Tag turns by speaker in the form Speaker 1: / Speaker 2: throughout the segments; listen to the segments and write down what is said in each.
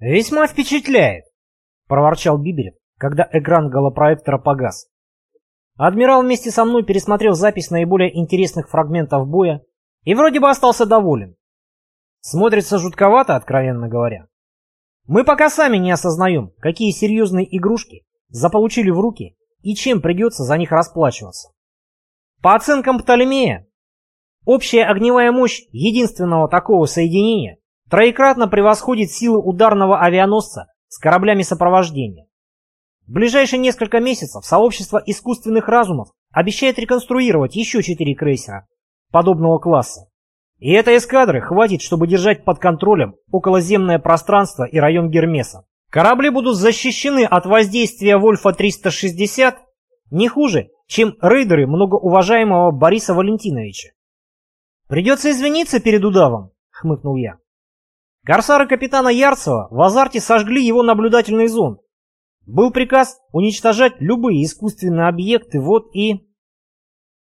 Speaker 1: «Весьма впечатляет», — проворчал Биберев, когда экран голопроектора погас. Адмирал вместе со мной пересмотрел запись наиболее интересных фрагментов боя и вроде бы остался доволен. Смотрится жутковато, откровенно говоря. Мы пока сами не осознаем, какие серьезные игрушки заполучили в руки и чем придется за них расплачиваться. По оценкам Птолемея, общая огневая мощь единственного такого соединения троекратно превосходит силы ударного авианосца с кораблями сопровождения. В ближайшие несколько месяцев сообщество искусственных разумов обещает реконструировать еще четыре крейсера подобного класса. И этой эскадры хватит, чтобы держать под контролем околоземное пространство и район Гермеса. Корабли будут защищены от воздействия Вольфа-360 не хуже, чем рейдеры многоуважаемого Бориса Валентиновича. «Придется извиниться перед удавом», — хмыкнул я. Корсары капитана Ярцева в азарте сожгли его наблюдательный зонд. Был приказ уничтожать любые искусственные объекты, вот и...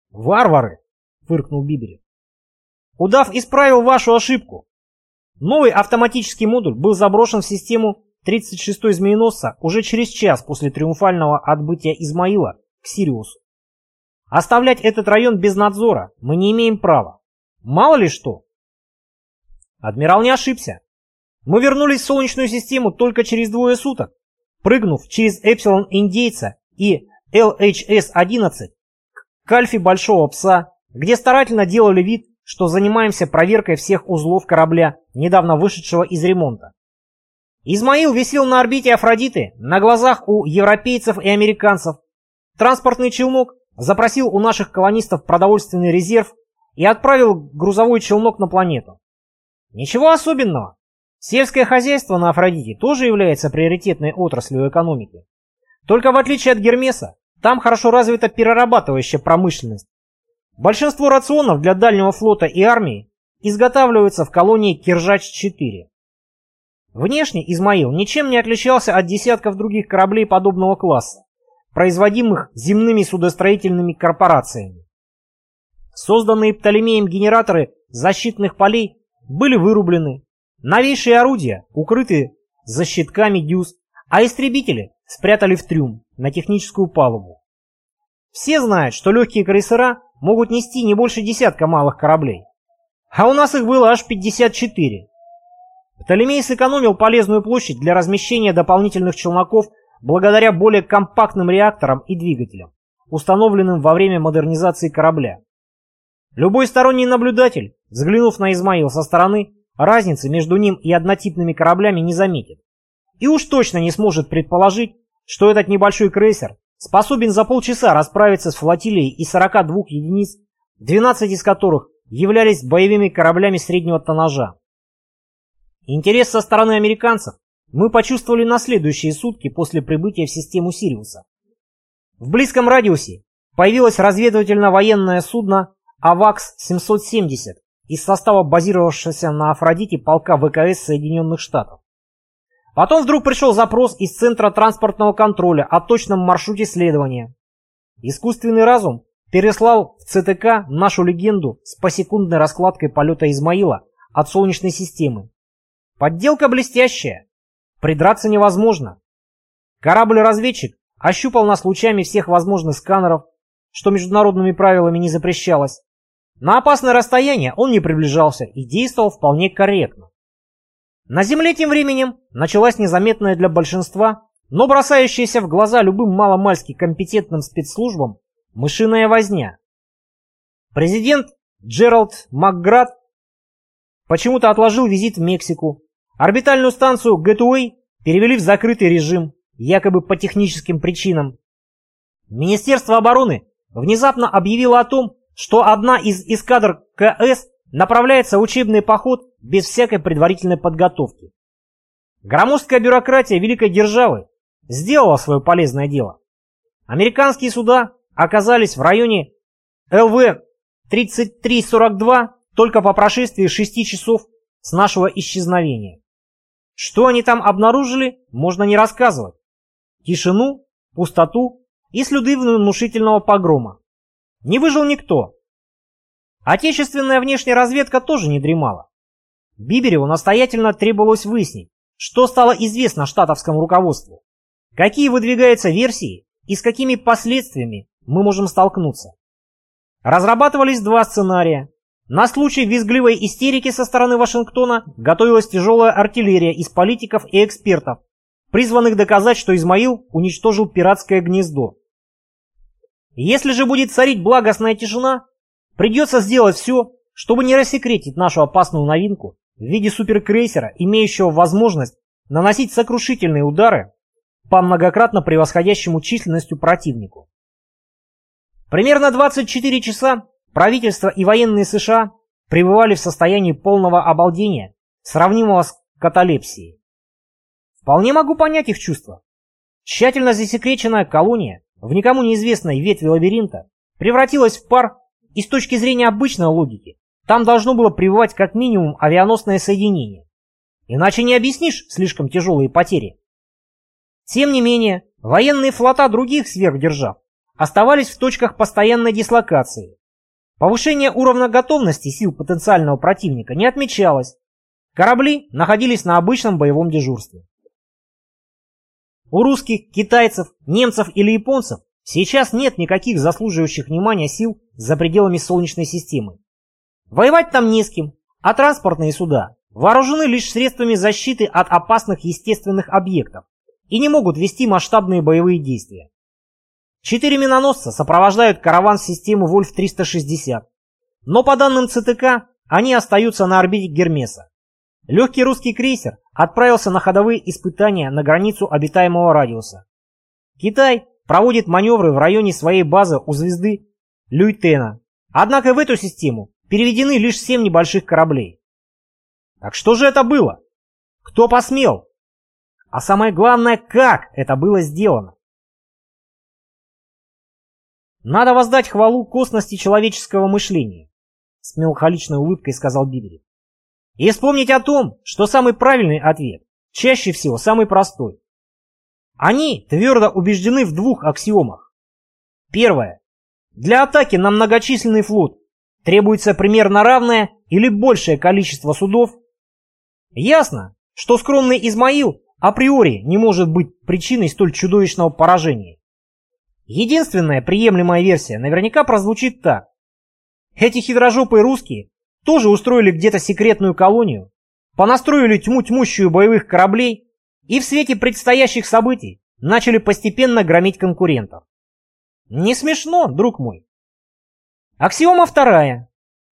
Speaker 1: «Варвары!» — фыркнул Биберев. «Удав исправил вашу ошибку. Новый автоматический модуль был заброшен в систему 36-й змееносца уже через час после триумфального отбытия Измаила к Сириусу. Оставлять этот район без надзора мы не имеем права. Мало ли что, Адмирал не ошибся. Мы вернулись в Солнечную систему только через двое суток, прыгнув через Эпсилон Индейца и LHS-11 к Альфе Большого Пса, где старательно делали вид, что занимаемся проверкой всех узлов корабля, недавно вышедшего из ремонта. Измаил висел на орбите Афродиты на глазах у европейцев и американцев. Транспортный челнок запросил у наших колонистов продовольственный резерв и отправил грузовой челнок на планету. Ничего особенного. Сельское хозяйство на Афродите тоже является приоритетной отраслью экономики. Только в отличие от Гермеса, там хорошо развита перерабатывающая промышленность. Большинство рационов для дальнего флота и армии изготавливаются в колонии Киржач-4. Внешне Измаил ничем не отличался от десятков других кораблей подобного класса, производимых земными судостроительными корпорациями. Созданные Птолемеем генераторы защитных полей были вырублены, новейшие орудия укрыты за щитками дюз, а истребители спрятали в трюм на техническую палубу. Все знают, что легкие крейсера могут нести не больше десятка малых кораблей. А у нас их было аж 54. Птолемей сэкономил полезную площадь для размещения дополнительных челноков благодаря более компактным реакторам и двигателям, установленным во время модернизации корабля. Любой сторонний наблюдатель, взглянув на Измаил со стороны, разницы между ним и однотипными кораблями не заметит. И уж точно не сможет предположить, что этот небольшой крейсер способен за полчаса расправиться с флотилией из 42 единиц, 12 из которых являлись боевыми кораблями среднего тоннажа. Интерес со стороны американцев мы почувствовали на следующие сутки после прибытия в систему Сириуса. В близком радиусе появилось разведывательно-военное судно АВАКС-770 из состава базировавшегося на Афродите полка ВКС Соединенных Штатов. Потом вдруг пришел запрос из Центра транспортного контроля о точном маршруте следования. Искусственный разум переслал в ЦТК нашу легенду с посекундной раскладкой полета Измаила от Солнечной системы. Подделка блестящая. Придраться невозможно. Корабль-разведчик ощупал нас лучами всех возможных сканеров, что международными правилами не запрещалось, на опасное расстояние он не приближался и действовал вполне корректно. На Земле тем временем началась незаметная для большинства, но бросающаяся в глаза любым маломальски компетентным спецслужбам мышиная возня. Президент Джеральд Макград почему-то отложил визит в Мексику. Орбитальную станцию Гэтуэй перевели в закрытый режим, якобы по техническим причинам. Министерство обороны внезапно объявило о том, что одна из эскадр КС направляется в учебный поход без всякой предварительной подготовки. Громоздкая бюрократия великой державы сделала свое полезное дело. Американские суда оказались в районе ЛВ-3342 только по прошествии 6 часов с нашего исчезновения. Что они там обнаружили, можно не рассказывать. Тишину, пустоту и следы внушительного погрома. Не выжил никто. Отечественная внешняя разведка тоже не дремала. Бибереву настоятельно требовалось выяснить, что стало известно штатовскому руководству, какие выдвигаются версии и с какими последствиями мы можем столкнуться. Разрабатывались два сценария. На случай визгливой истерики со стороны Вашингтона готовилась тяжелая артиллерия из политиков и экспертов, призванных доказать, что Измаил уничтожил пиратское гнездо. Если же будет царить благостная тишина, придется сделать все, чтобы не рассекретить нашу опасную новинку в виде суперкрейсера, имеющего возможность наносить сокрушительные удары по многократно превосходящему численностью противнику. Примерно 24 часа правительство и военные США пребывали в состоянии полного обалдения, сравнимого с каталепсией. Вполне могу понять их чувства. Тщательно засекреченная колония в никому неизвестной ветви лабиринта превратилась в пар, и с точки зрения обычной логики, там должно было пребывать как минимум авианосное соединение. Иначе не объяснишь слишком тяжелые потери. Тем не менее, военные флота других сверхдержав оставались в точках постоянной дислокации. Повышение уровня готовности сил потенциального противника не отмечалось. Корабли находились на обычном боевом дежурстве. У русских, китайцев, немцев или японцев сейчас нет никаких заслуживающих внимания сил за пределами Солнечной системы. Воевать там не с кем, а транспортные суда вооружены лишь средствами защиты от опасных естественных объектов и не могут вести масштабные боевые действия. Четыре миноносца сопровождают караван системы Вольф-360. Но по данным ЦТК, они остаются на орбите Гермеса. Легкий русский крейсер отправился на ходовые испытания на границу обитаемого радиуса. Китай проводит маневры в районе своей базы у звезды Люйтена. Однако в эту систему переведены лишь семь небольших кораблей. Так что же это было? Кто посмел? А самое главное, как это было сделано? Надо воздать хвалу косности человеческого мышления, с меланхоличной улыбкой сказал Биберев. И вспомнить о том, что самый правильный ответ чаще всего самый простой. Они твердо убеждены в двух аксиомах. Первое. Для атаки на многочисленный флот требуется примерно равное или большее количество судов. Ясно, что скромный Измаил априори не может быть причиной столь чудовищного поражения. Единственная приемлемая версия наверняка прозвучит так. Эти хитрожопые русские тоже устроили где-то секретную колонию, понастроили тьму тьмущую боевых кораблей и в свете предстоящих событий начали постепенно громить конкурентов. Не смешно, друг мой. Аксиома вторая.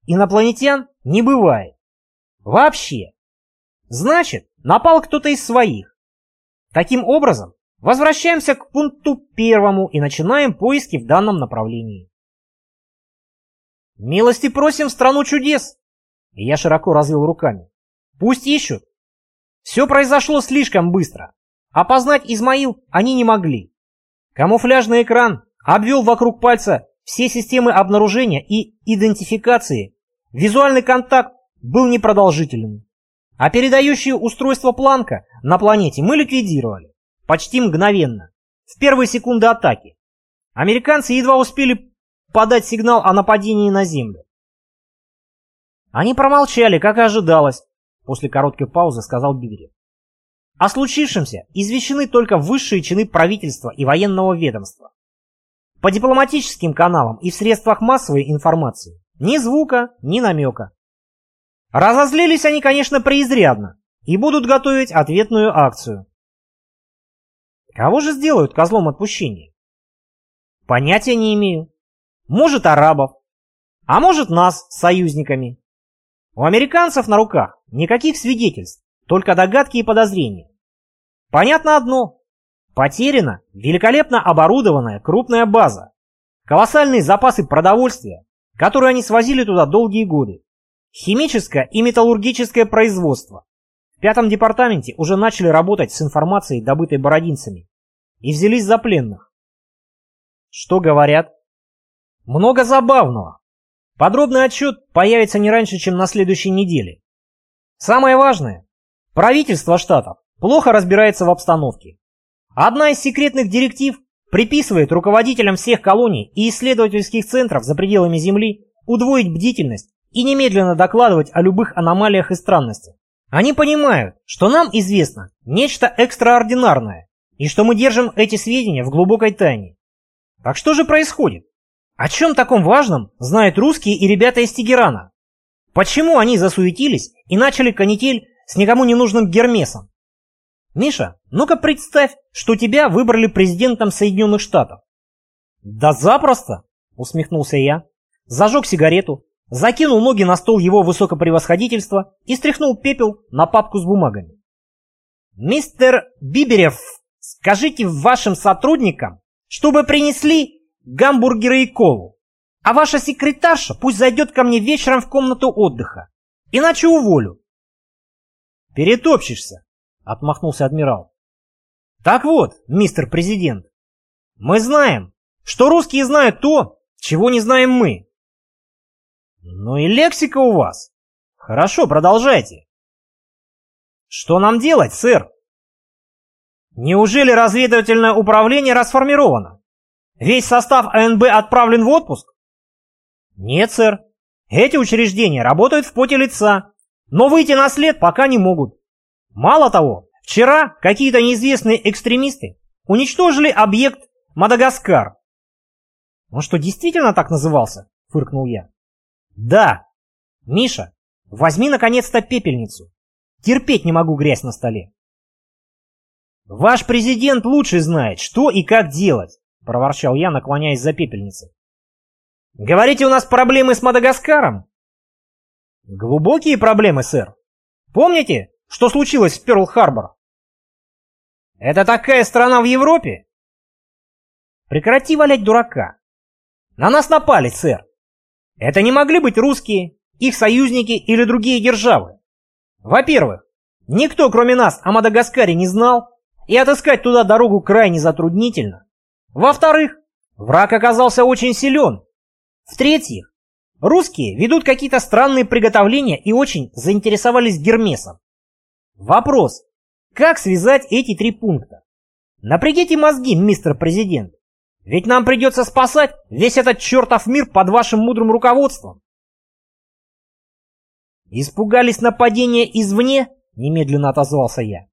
Speaker 1: Инопланетян не бывает. Вообще. Значит, напал кто-то из своих. Таким образом, Возвращаемся к пункту первому и начинаем поиски в данном направлении. Милости просим в страну чудес. И я широко развел руками. Пусть ищут. Все произошло слишком быстро. Опознать Измаил они не могли. Камуфляжный экран обвел вокруг пальца все системы обнаружения и идентификации. Визуальный контакт был непродолжительным. А передающее устройство Планка на планете мы ликвидировали. Почти мгновенно. В первые секунды атаки. Американцы едва успели подать сигнал о нападении на Землю. Они промолчали, как и ожидалось, после короткой паузы сказал Бигерев. О случившемся извещены только высшие чины правительства и военного ведомства. По дипломатическим каналам и в средствах массовой информации ни звука, ни намека. Разозлились они, конечно, преизрядно и будут готовить ответную акцию. Кого же сделают козлом отпущения? Понятия не имею. Может, арабов. А может, нас с союзниками. У американцев на руках никаких свидетельств, только догадки и подозрения. Понятно одно. Потеряна великолепно оборудованная крупная база. Колоссальные запасы продовольствия, которые они свозили туда долгие годы. Химическое и металлургическое производство. В пятом департаменте уже начали работать с информацией, добытой бородинцами, и взялись за пленных. Что говорят? Много забавного. Подробный отчет появится не раньше, чем на следующей неделе. Самое важное, правительство штатов плохо разбирается в обстановке. Одна из секретных директив приписывает руководителям всех колоний и исследовательских центров за пределами Земли удвоить бдительность и немедленно докладывать о любых аномалиях и странностях Они понимают, что нам известно нечто экстраординарное, и что мы держим эти сведения в глубокой тайне. Так что же происходит? О чем таком важном знают русские и ребята из Тегерана? Почему они засуетились и начали канитель с никому не нужным Гермесом? Миша, ну-ка представь, что тебя выбрали президентом Соединенных Штатов. Да запросто, усмехнулся я, зажег сигарету, закинул ноги на стол его высокопревосходительства и стряхнул пепел на папку с бумагами. «Мистер Биберев, скажите вашим сотрудникам, чтобы принесли гамбургеры и колу, а ваша секретарша пусть зайдет ко мне вечером в комнату отдыха, иначе уволю». «Перетопчешься», — отмахнулся адмирал. «Так вот, мистер президент, мы знаем, что русские знают то, чего не знаем мы. Ну и лексика у вас. Хорошо, продолжайте. Что нам делать, сэр? Неужели разведывательное управление расформировано? Весь состав АНБ отправлен в отпуск? Нет, сэр. Эти учреждения работают в поте лица, но выйти на след пока не могут. Мало того, вчера какие-то неизвестные экстремисты уничтожили объект Мадагаскар. Он что, действительно так назывался? Фыркнул я. Да. Миша, возьми наконец-то пепельницу. Терпеть не могу грязь на столе. Ваш президент лучше знает, что и как делать, проворчал я, наклоняясь за пепельницей. Говорите, у нас проблемы с Мадагаскаром? Глубокие проблемы, сэр. Помните, что случилось в Пёрл-Харбор? Это такая страна в Европе? Прекрати валять дурака. На нас напали, сэр. Это не могли быть русские, их союзники или другие державы. Во-первых, никто кроме нас о Мадагаскаре не знал, и отыскать туда дорогу крайне затруднительно. Во-вторых, враг оказался очень силен. В-третьих, русские ведут какие-то странные приготовления и очень заинтересовались Гермесом. Вопрос, как связать эти три пункта? Напрягите мозги, мистер президент. Ведь нам придется спасать весь этот чертов мир под вашим мудрым руководством. Испугались нападения извне? Немедленно отозвался я.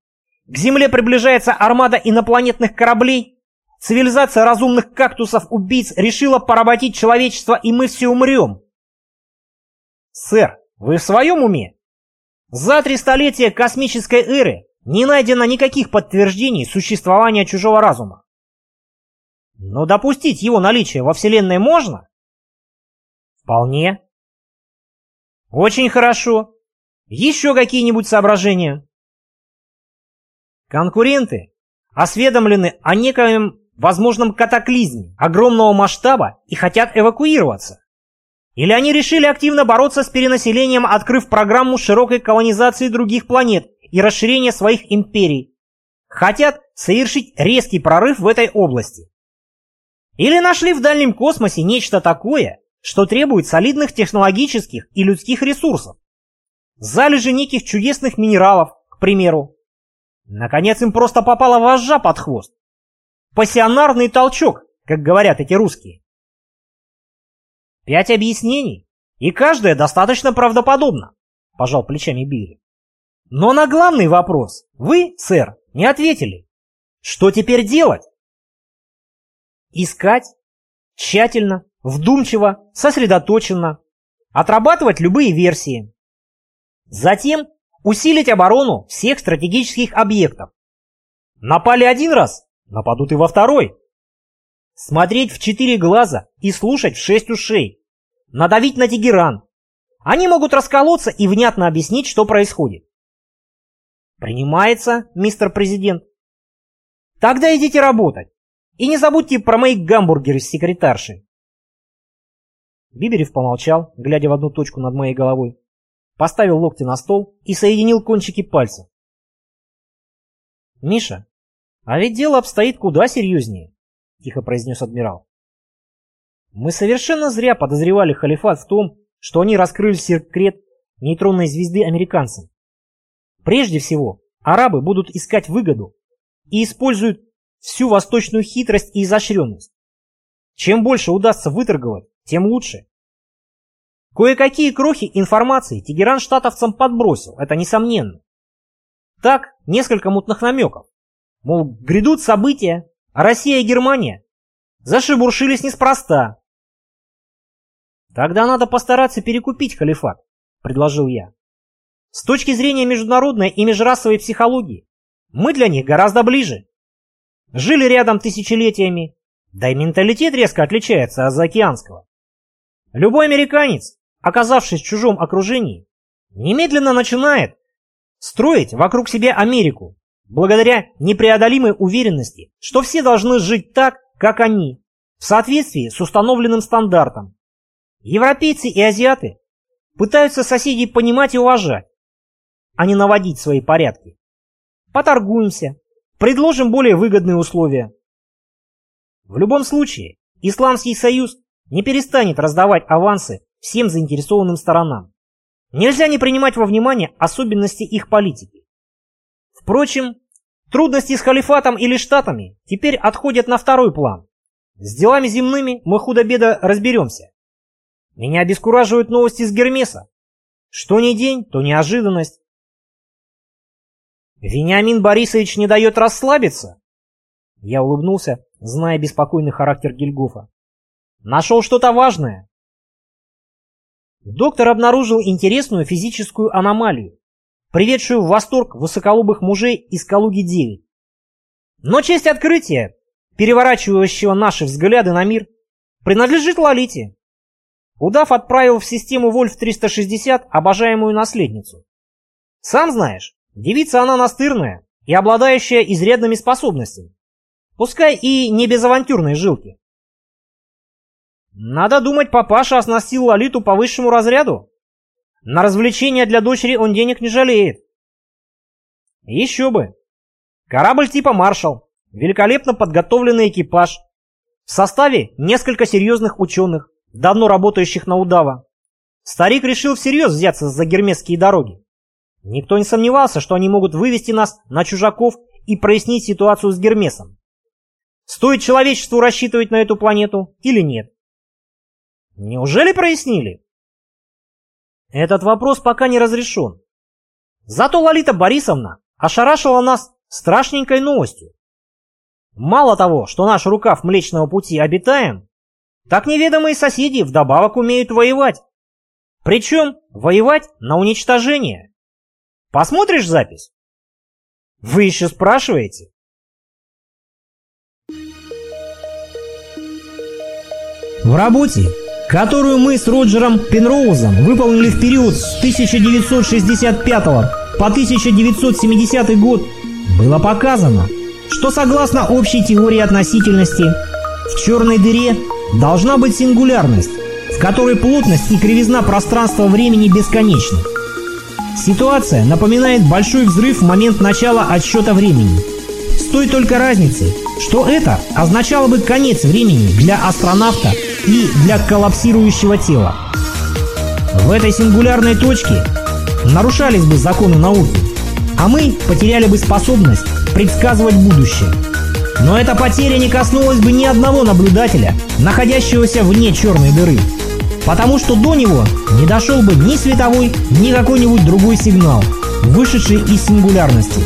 Speaker 1: К Земле приближается армада инопланетных кораблей. Цивилизация разумных кактусов-убийц решила поработить человечество, и мы все умрем. Сэр, вы в своем уме? За три столетия космической эры не найдено никаких подтверждений существования чужого разума. Но допустить его наличие во Вселенной можно? Вполне. Очень хорошо. Еще какие-нибудь соображения? Конкуренты осведомлены о некоем возможном катаклизме огромного масштаба и хотят эвакуироваться. Или они решили активно бороться с перенаселением, открыв программу широкой колонизации других планет и расширения своих империй. Хотят совершить резкий прорыв в этой области. Или нашли в дальнем космосе нечто такое, что требует солидных технологических и людских ресурсов. Залежи неких чудесных минералов, к примеру. Наконец им просто попала вожжа под хвост. Пассионарный толчок, как говорят эти русские. Пять объяснений, и каждое достаточно правдоподобно, пожал плечами Билли. Но на главный вопрос вы, сэр, не ответили. Что теперь делать? Искать тщательно, вдумчиво, сосредоточенно, отрабатывать любые версии. Затем усилить оборону всех стратегических объектов. Напали один раз, нападут и во второй. Смотреть в четыре глаза и слушать в шесть ушей. Надавить на Тегеран. Они могут расколоться и внятно объяснить, что происходит. Принимается, мистер президент. Тогда идите работать. И не забудьте про мои гамбургеры с секретаршей. Биберев помолчал, глядя в одну точку над моей головой, поставил локти на стол и соединил кончики пальцев. «Миша, а ведь дело обстоит куда серьезнее», — тихо произнес адмирал. «Мы совершенно зря подозревали халифат в том, что они раскрыли секрет нейтронной звезды американцам. Прежде всего, арабы будут искать выгоду и используют всю восточную хитрость и изощренность. Чем больше удастся выторговать, тем лучше. Кое-какие крохи информации Тегеран штатовцам подбросил, это несомненно. Так, несколько мутных намеков. Мол, грядут события, а Россия и Германия зашебуршились неспроста. Тогда надо постараться перекупить халифат, предложил я. С точки зрения международной и межрасовой психологии, мы для них гораздо ближе. Жили рядом тысячелетиями, да и менталитет резко отличается от заокеанского. Любой американец, оказавшись в чужом окружении, немедленно начинает строить вокруг себя Америку, благодаря непреодолимой уверенности, что все должны жить так, как они, в соответствии с установленным стандартом. Европейцы и азиаты пытаются соседей понимать и уважать, а не наводить свои порядки. Поторгуемся, предложим более выгодные условия. В любом случае, Исламский союз не перестанет раздавать авансы всем заинтересованным сторонам. Нельзя не принимать во внимание особенности их политики. Впрочем, трудности с халифатом или штатами теперь отходят на второй план. С делами земными мы худо-бедо разберемся. Меня обескураживают новости с Гермеса. Что ни день, то неожиданность. Вениамин Борисович не дает расслабиться? Я улыбнулся, зная беспокойный характер Гильгофа. Нашел что-то важное. Доктор обнаружил интересную физическую аномалию, приведшую в восторг высоколобых мужей из Калуги-9. Но честь открытия, переворачивающего наши взгляды на мир, принадлежит Лолите. Удав отправил в систему Вольф-360 обожаемую наследницу. Сам знаешь, девица она настырная и обладающая изрядными способностями. Пускай и не без авантюрной жилки. Надо думать, папаша оснастил Лолиту по высшему разряду. На развлечения для дочери он денег не жалеет. Еще бы. Корабль типа «Маршал», великолепно подготовленный экипаж. В составе несколько серьезных ученых, давно работающих на удава. Старик решил всерьез взяться за гермесские дороги. Никто не сомневался, что они могут вывести нас на чужаков и прояснить ситуацию с Гермесом. Стоит человечеству рассчитывать на эту планету или нет? Неужели прояснили? Этот вопрос пока не разрешен. Зато Лолита Борисовна ошарашила нас страшненькой новостью. Мало того, что наш рукав Млечного Пути обитаем, так неведомые соседи вдобавок умеют воевать. Причем воевать на уничтожение. Посмотришь запись? Вы еще спрашиваете? В работе, которую мы с Роджером Пенроузом выполнили в период с 1965 по 1970 год, было показано, что согласно общей теории относительности, в черной дыре должна быть сингулярность, в которой плотность и кривизна пространства-времени бесконечны. Ситуация напоминает большой взрыв в момент начала отсчета времени. С той только разницей, что это означало бы конец времени для астронавта и для коллапсирующего тела. В этой сингулярной точке нарушались бы законы науки, а мы потеряли бы способность предсказывать будущее. Но эта потеря не коснулась бы ни одного наблюдателя, находящегося вне черной дыры, потому что до него не дошел бы ни световой, ни какой-нибудь другой сигнал, вышедший из сингулярности.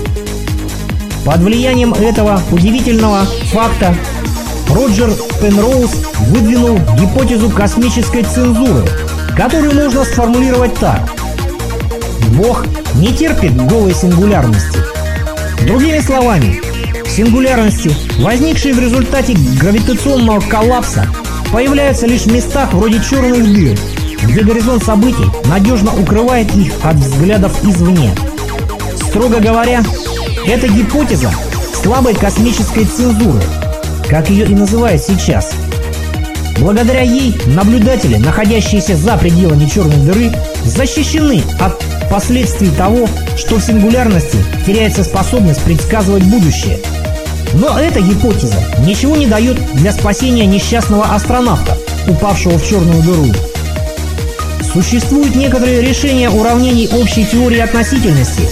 Speaker 1: Под влиянием этого удивительного факта Роджер Пенроуз выдвинул гипотезу космической цензуры, которую можно сформулировать так. Бог не терпит голой сингулярности. Другими словами, Сингулярности, возникшие в результате гравитационного коллапса, появляются лишь в местах вроде черных дыр, где горизонт событий надежно укрывает их от взглядов извне. Строго говоря, эта гипотеза слабой космической цензуры, как ее и называют сейчас. Благодаря ей наблюдатели, находящиеся за пределами черной дыры, защищены от последствий того, что в сингулярности теряется способность предсказывать будущее – но эта гипотеза ничего не дает для спасения несчастного астронавта, упавшего в черную дыру. Существуют некоторые решения уравнений общей теории относительности,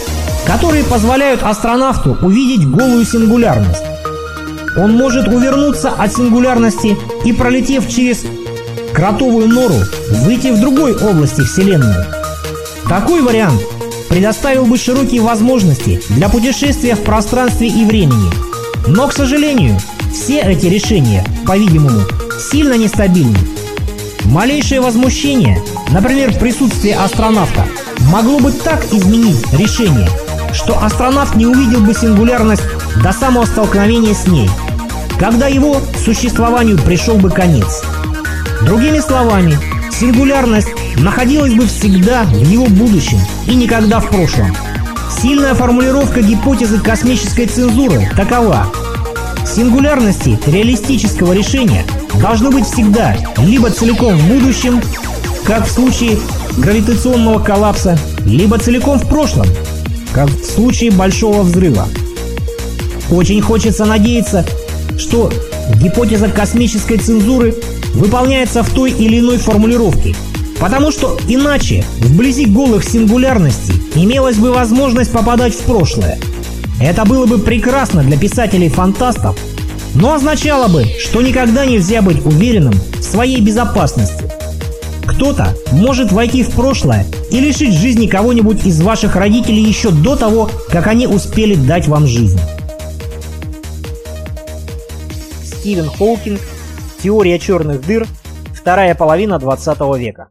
Speaker 1: которые позволяют астронавту увидеть голую сингулярность. Он может увернуться от сингулярности и, пролетев через кротовую нору, выйти в другой области Вселенной. Такой вариант предоставил бы широкие возможности для путешествия в пространстве и времени. Но, к сожалению, все эти решения, по-видимому, сильно нестабильны. Малейшее возмущение, например, присутствие астронавта, могло бы так изменить решение, что астронавт не увидел бы сингулярность до самого столкновения с ней, когда его существованию пришел бы конец. Другими словами, сингулярность находилась бы всегда в его будущем и никогда в прошлом. Сильная формулировка гипотезы космической цензуры такова. Сингулярности реалистического решения должны быть всегда либо целиком в будущем, как в случае гравитационного коллапса, либо целиком в прошлом, как в случае Большого взрыва. Очень хочется надеяться, что гипотеза космической цензуры выполняется в той или иной формулировке, потому что иначе вблизи голых сингулярностей имелась бы возможность попадать в прошлое. Это было бы прекрасно для писателей-фантастов, но означало бы, что никогда нельзя быть уверенным в своей безопасности. Кто-то может войти в прошлое и лишить жизни кого-нибудь из ваших родителей еще до того, как они успели дать вам жизнь. Стивен Хоукинг. Теория черных дыр. Вторая половина 20 века.